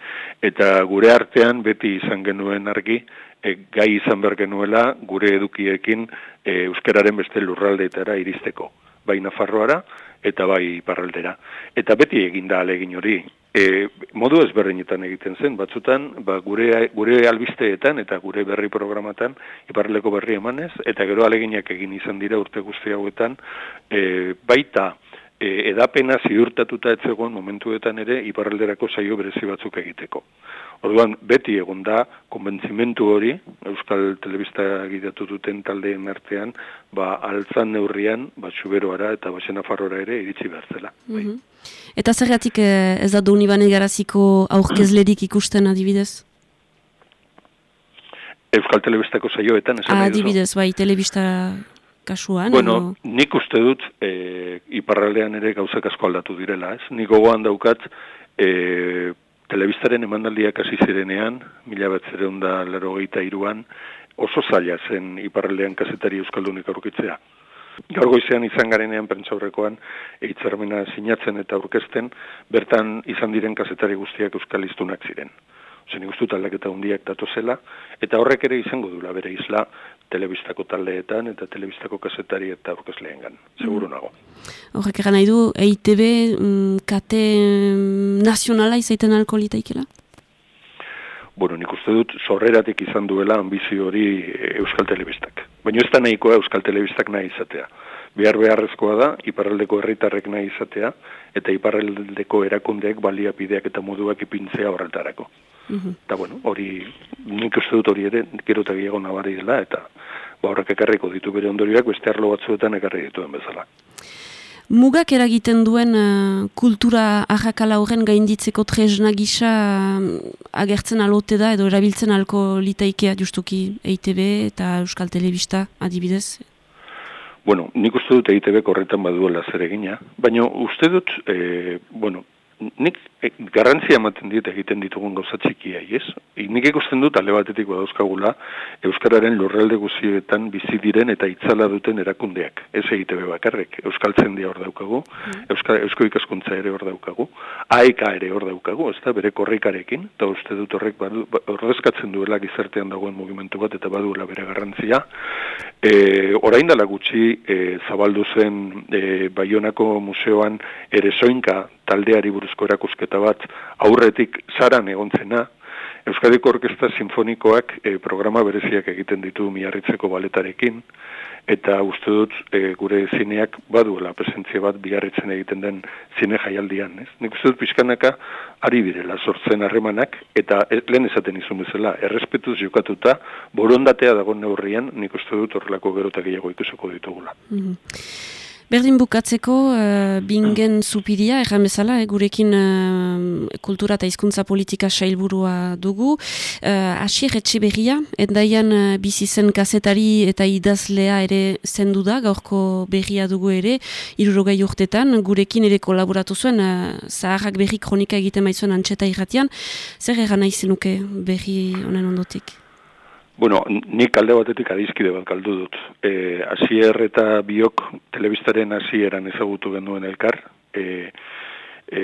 eta gure artean beti izan genuen argi, e, gai izan behar genuela gure edukiekin e, Euskararen beste lurraldeetara iristeko. Bai Nafarroara eta bai Iparraldera. Eta beti egin da alegin hori. E, modu ezberdinetan egiten zen, batzutan ba, gure, gure albisteetan eta gure berri programatan Iparraldeko berri emanez, eta gero aleginak egin izan dira urte guzti hauetan, e, baita e, edapena ziurtatuta etzegoen momentuetan ere Iparralderako saio berezi batzuk egiteko. Orduan, beti egon da, konbentzimentu hori, Euskal Telebista gidatu duten taldeen artean, ba, altzan neurrian, ba, txuberoara eta basena farrora ere iritsi behar zela. Mm Eta zergatik eh, ez da duni bane garaziko aurkezlerik ikusten adibidez? Euskal Telebistako saioetan, esan Adibidez, bai, Telebista kasuan? Bueno, nik uste dut, e, iparraldean ere gauzak asko aldatu direla, ez? Nik gogoan daukat, e, telebistaren emandaldiak hasi zirenean, mila bat da lero iruan, oso zaila zen iparraldean kazetari euskaldunik aurkitzea. Gaur goizean izan garenean pentsaurrekoan eitzarmena sinatzen eta aurkezten, bertan izan diren kazetari guztiak euskal iztunak ziren. Zen guztut aldaketa hundiak datu zela, eta horrek ere izango dula bere isla telebistako taldeetan eta telebistako kasetari eta aurkezleen gan. Seguro mm. nago. Horrek eran nahi du, EITB mm, kate mm, nazionala izaiten alko litaikela? Bueno, nik uste dut, sorreratik izan duela ambizio hori Euskal Telebistak. Baina ez da nahikoa Euskal Telebistak nahi izatea. Behar beharrezkoa da, iparraldeko herritarrek nahi izatea, eta iparraldeko erakundeek baliapideak eta moduak ipintzea horretarako. Eta, bueno, hori, nik uste dut hori ere, gero eta gehiago nabari dela, eta ba, horrek ekarriko ditu bere ondorioak, beste arlo batzuetan ekarri dituen bezala. Mugak eragiten duen uh, kultura ahakala horren gainditzeko tresna gisa uh, agertzen alote da edo erabiltzen alko litaikea justuki EITB eta Euskal Telebista adibidez? Bueno, nik uste dut EITB korretan baduela zer egina, baina uste dut, e, bueno, nik e, garrantzia ematen dit egiten ditugun gauza txikia, ez? nik ikusten dut alde batetik badauzkagula Euskararen lurralde guzietan bizi diren eta itzala duten erakundeak. Ez egite bakarrek, Euskaltzen dia hor daukagu, mm. Euskal, Eusko ikaskuntza ere hor daukagu, AEKA ere hor daukagu, ez da, bere korrikarekin, eta uste dut horrek badu, ba, ordezkatzen duela gizartean dagoen mugimendu bat, eta baduela bere garrantzia. E, orain dela gutxi e, zabaldu zen e, Baionako museoan ere soinka taldeari buruzko erakusketa bat aurretik zaran egontzena, Euskadiko Orkesta Sinfonikoak e, programa bereziak egiten ditu miarritzeko baletarekin, eta uste dut e, gure zineak baduela presentzia bat biarritzen egiten den zine jaialdian. Ez? Nik uste dut pixkanaka ari birela sortzen harremanak, eta e, lehen esaten izun bezala, errespetuz jokatuta, borondatea dago neurrian, nik uste dut horrelako gerotak gehiago ikusoko ditugula. Mm Berdin bukatzeko, uh, bingen zupiria, erran bezala, eh, gurekin uh, kultura eta hizkuntza politika sailburua dugu. Uh, Asier Etxeberria, endaian uh, bizi zen kazetari eta idazlea ere zendu da, gaurko berria dugu ere, irurogei urtetan, gurekin ere kolaboratu zuen, uh, zaharrak berri kronika egiten maizuen antxeta irratian. Zer erran nahi zenuke berri honen ondotik? Bueno, nik alde batetik adizkide bat galdu dut. E, asier eta biok telebistaren hasieran ezagutu genuen elkar. E, e,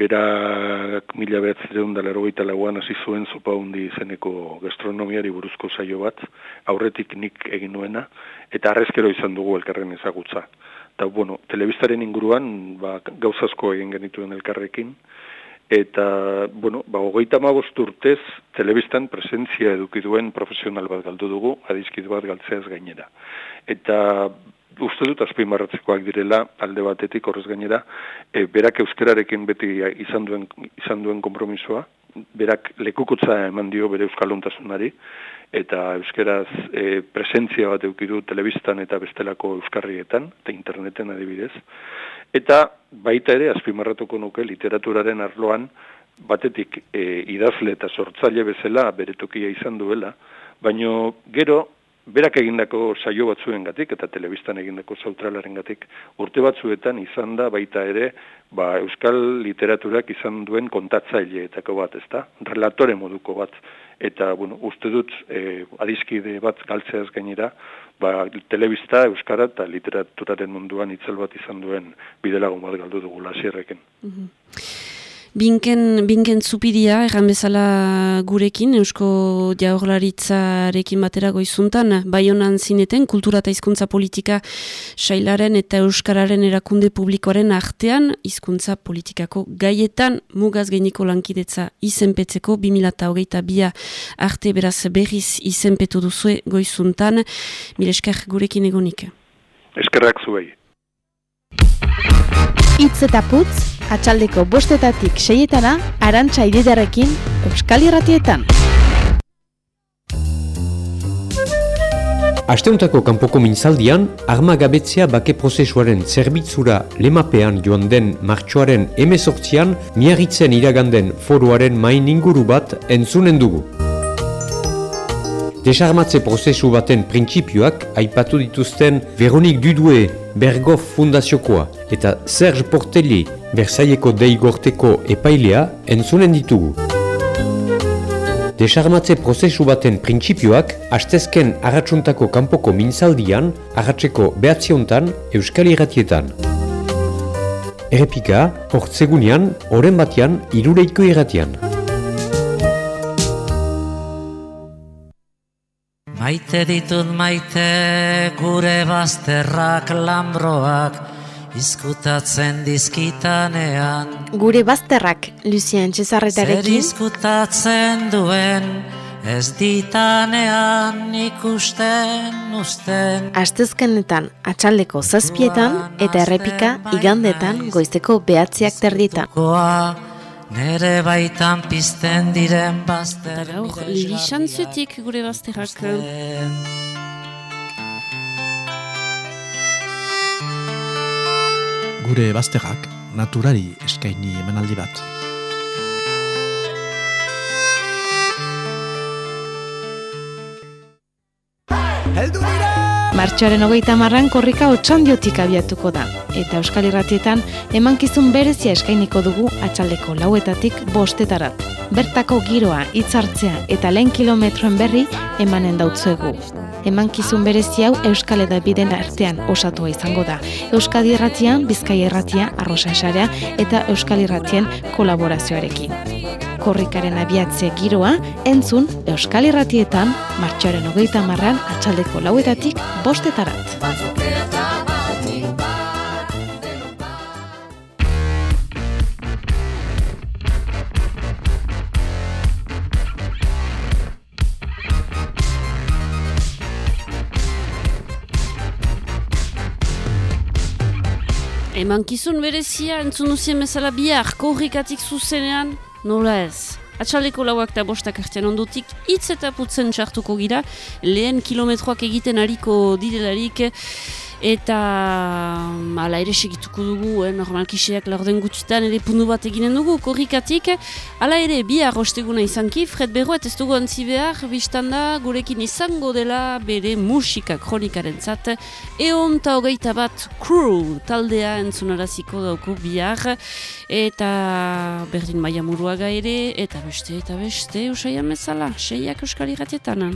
berak mila behatzireun da lero lauan hasi zuen zopa hundi izeneko gastronomiari buruzko saio bat, aurretik nik egin nuena, eta arrezkero izan dugu elkarren ezagutza. Eta, bueno, telebistaren inguruan ba, gauzasko egin genituen elkarrekin, eta, bueno, ba, hogeita urtez, telebistan presentzia edukiduen profesional bat galdu dugu, adizkid bat galtzeaz gainera. Eta, uste dut azpimarratzekoak direla, alde batetik horrez gainera, e, berak euskararekin beti izan duen, izan duen kompromisoa, berak lekukutza eman dio bere euskaluntasunari, eta euskeraz e, presentzia bat eukidu telebistan eta bestelako euskarrietan, eta interneten adibidez, Eta baita ere, azpimarratuko nuke, literaturaren arloan, batetik e, idazle eta sortzaile bezala beretokia izan duela, baino gero, berak egindako saio batzuen gatik, eta telebistan egindako zautralaren gatik, urte batzuetan izan da baita ere, ba, euskal literaturak izan duen kontatzaileetako bat, ezta? Relatore moduko bat. Eta, bueno, uste dut, e, adizkide bat galtzeaz gainera, ba, telebista, euskara eta literaturaren munduan itzal bat izan duen bidelagun bat galdu dugu lasierreken. Mm Binken, binken zupidia, erran bezala gurekin, Eusko Jaurlaritzarekin batera goizuntan, Baionan zineten, kultura eta hizkuntza politika sailaren eta Euskararen erakunde publikoaren artean, hizkuntza politikako gaietan, mugaz gainiko lankidetza izenpetzeko, 2008 bia arte beraz berriz izenpetu duzue goizuntan, mire esker gurekin egonik. Eskerrak zuei. Itz eta putz, atxaldeko bostetatik seietana, arantxa ididarekin, Euskal Irratietan. Asteuntako kanpoko mintzaldian, armagabetzea bake prozesuaren zerbitzura lemapean joan den martxoaren emezortzian, miarritzen iraganden foruaren main inguru bat entzunen dugu. Desarmatze prozesu baten printzipioak aipatu dituzten Veronik Dudue Bergoff Fundaziokoa eta Serge Portelli Bersaieko deigorteko epailea entzunen ditugu. Desarmatze prozesu baten printzipioak hastezken agatsuntako kanpoko mintzaldian agatzeko behatziontan Euskal Irratietan. Errepika, hortzegunean, oren batean, irureiko irratian. Maite ditut maite gure bazterrak lambroak izkutatzen dizkitanean Gure bazterrak, Lucien Zer Txezarretarekin, izkutatzen duen ez ditanean ikusten usten astezkenetan atxaldeko zazpietan eta errepika igandetan goizeko behatziak terdietan. Goa nere baitan pizten diren Eta bazter gaur, lixantzutik gure bazterrak. Gure bazterrak naturari eskaini emanaldi bat. Heldu dira! Martxoaren hogeita marran korrika otxandiotik abiatuko da. Eta Euskal Irratietan emankizun berezia eskainiko dugu atxaldeko lauetatik bostetarat. Bertako giroa, hitzartzea eta lehen kilometroen berri emanen dautzuegu. Emankizun berezi hau Euskal Edabideen artean osatua izango da. Euskadi Irratian, Bizkai Irratia, Arrosa Esarea eta Euskal Irratien kolaborazioarekin. Korrikaren abiatzea giroa, entzun Euskal Irratietan, martxoaren hogeita marran atxaldeko lauetatik bostetarat. Emankizun berezia entzun duzien bezala bihar korrikatik zuzenean, nola ez. Atxaleko lauak eta bostak artean ondotik hitz eta putzen txartuko gira, lehen kilometroak egiten hariko direlarik, eta hala ere segituko dugu, eh, normalki xeak laurden gutxitan ere pundu bat eginen dugu, korrikatik, hala ere bihar osteguna izanki, Fred Berroet ez dugu antzi behar, biztan da gurekin izango dela bere musika kronikaren zat, eon eta hogeita bat crew taldea entzunaraziko dauko bihar, eta berdin maia muruaga ere, eta beste, eta beste, usaian bezala, seiak euskal irratietan.